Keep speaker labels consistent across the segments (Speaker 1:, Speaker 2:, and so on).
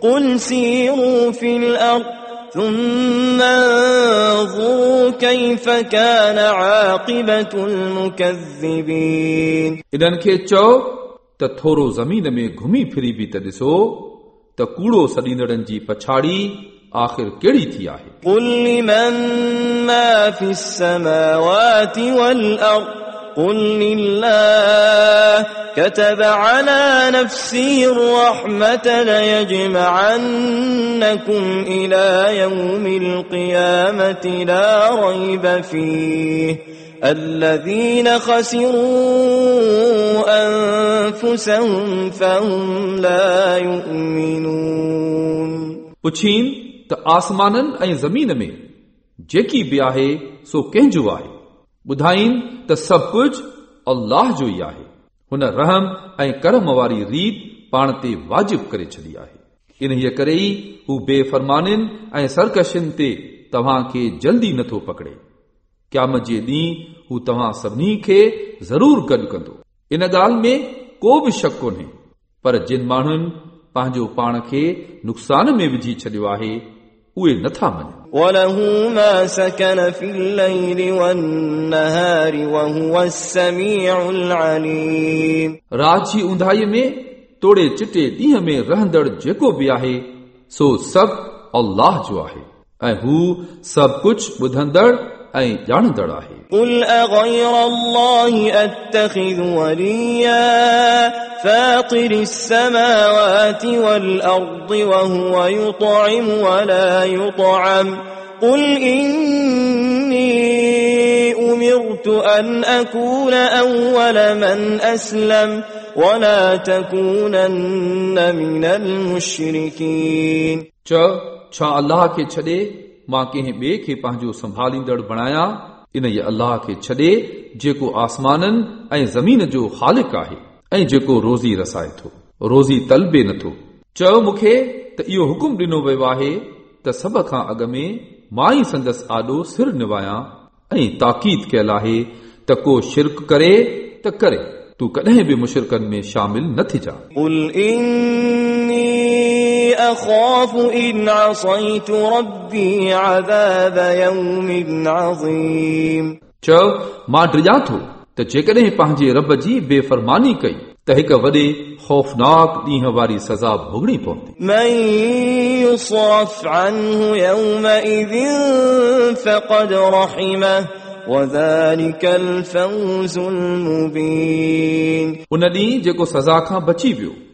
Speaker 1: قل سيروا في الأرض ثم انظروا كيف كان عاقبة المكذبين
Speaker 2: इन्हनि खे चओ त थोरो ज़मीन में घुमी फिरी बि त ॾिसो त कूड़ो सॾींदड़नि जी पछाड़ी आख़िर कहिड़ी थी आहे
Speaker 1: قل لمن ما في السماوات والأرض قل لله كتب على نفسه الرحمة ليجمعنكم إلى يوم القيامة لا ريب فيه الذين خسروا أنفسهم فهم لا يؤمنون
Speaker 2: पुछीन त आसमाननि ऐं ज़मीन में जेकी बि आहे सो कंहिंजो आहे ॿुधाईन त सभु कुझु अल्लाह जो ई आहे हुन रहम ऐं करम वारी रीत पाण ते वाजिब करे छॾी आहे इन्हीअ करे ई हू बेफ़रमानिन ऐं सरकशियुनि ते तव्हां खे जल्दी नथो पकड़े क़यामत जे ॾींहुं हू तव्हां सभिनी खे ज़रूर गॾु कंदो इन ॻाल्हि में को बि शक कोन्हे पर जिन माण्हुनि पंहिंजो पाण खे नुक़सान में विझी छॾियो आहे उहे नथा मञनि
Speaker 1: وله ما سكن في الليل والنهار وهو السميع العليم
Speaker 2: रात जी ऊंधाईअ में तोड़े चिटे ॾींहं में रहंदड़ जेको बि आहे सो सभु अल्लाह जो आहे ऐं हू सभु कुझु ॿुधंदड़ ऐं ॼाणंदड़ आहे
Speaker 1: قل أغير الله أتخذ وليا فاطر السماوات والأرض وهو يطعم ولا يطعم قل إني أمرت أن أكون أول من أسلم ولا تكونن من المشركين
Speaker 2: चओ छा अल्लाह खे छॾे انوجو سنبھالیدڑ بڑا ان اللہ کے چڈے آسمان زمین جو خالق ہے روزی رسائے تو روزی تلب نہ تھو مکھ حکم ڈنو و سب کا اگ میں مائی سندس آدو سر نوایا تاقید کل ہے ت کو شرک کرے تے تو کدرقن میں شامل
Speaker 1: نہ جا أخاف إن عصيت ربي عذاب يوم عظيم
Speaker 2: चओ मां डिॼां थो त जेकॾहिं पंहिंजे रब जी बेफ़रमानी कई त हिक वॾे ख़ौफ़नाक ॾींहं वारी सज़ा भोगणी पवंदी
Speaker 1: من يصرف عنه يومئذ فقد رحمه وذلك الفوز المبين
Speaker 2: उन ॾींहुं जेको सज़ा खां बची वियो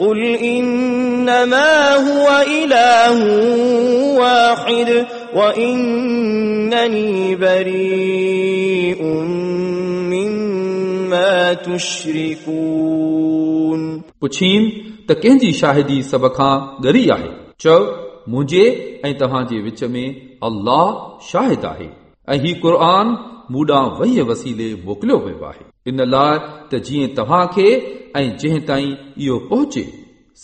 Speaker 1: قل إنما هو إله واحد وإنني بريء مما تشركون
Speaker 2: पुछीन त कंहिंजी शाहिदी सभ खां ॻरी आहे चओ मुंहिंजे ऐं तव्हांजे विच में अल्लाह शाहिद आहे ऐं ही क़ुर मूॾां वहीअ वसीले मोकिलियो वियो आहे इन लाइ त जीअं तव्हांखे ऐं जंहिं ताईं इहो पहुचे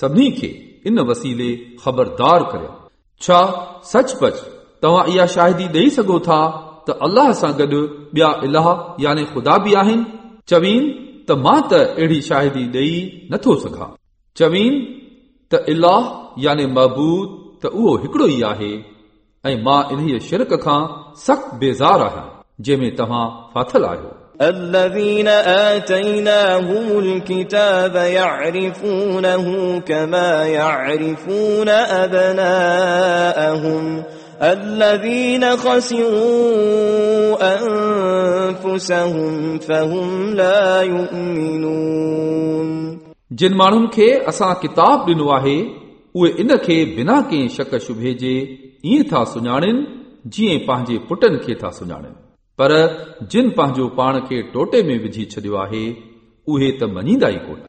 Speaker 2: सभिनी खे इन वसीले ख़बरदार करियो छा सचपच तव्हां इहा शाहिदी ॾेई सघो था त अलाह सां गॾु ॿिया इलाह यानी ख़ुदा बि आहिनि चवीन त मां त अहिड़ी शाहिदी ॾेई नथो सघां चवीन त इलाह यानी महबूद त उहो हिकिड़ो ई आहे ऐं मां इन्हीअ शिरक खां सख़्त बेज़ार आहियां जंहिंमें तव्हां फाथल आहियो
Speaker 1: الذين آتيناهم الكتاب يعرفونه كما يعرفون أبناءهم الذين خسروا أنفسهم فهم لا يؤمنون
Speaker 2: जिन माण्हुनि खे असां किताब ॾिनो आहे उहे इन खे बिना कंहिं शक शुभे जे ईअं था सुञाणनि जीअं पंहिंजे पुटनि खे था सुञाणनि पर जिन पंहिंजो पाण खे टोटे में विझी छॾियो आहे उहे त मञींदा ई कोन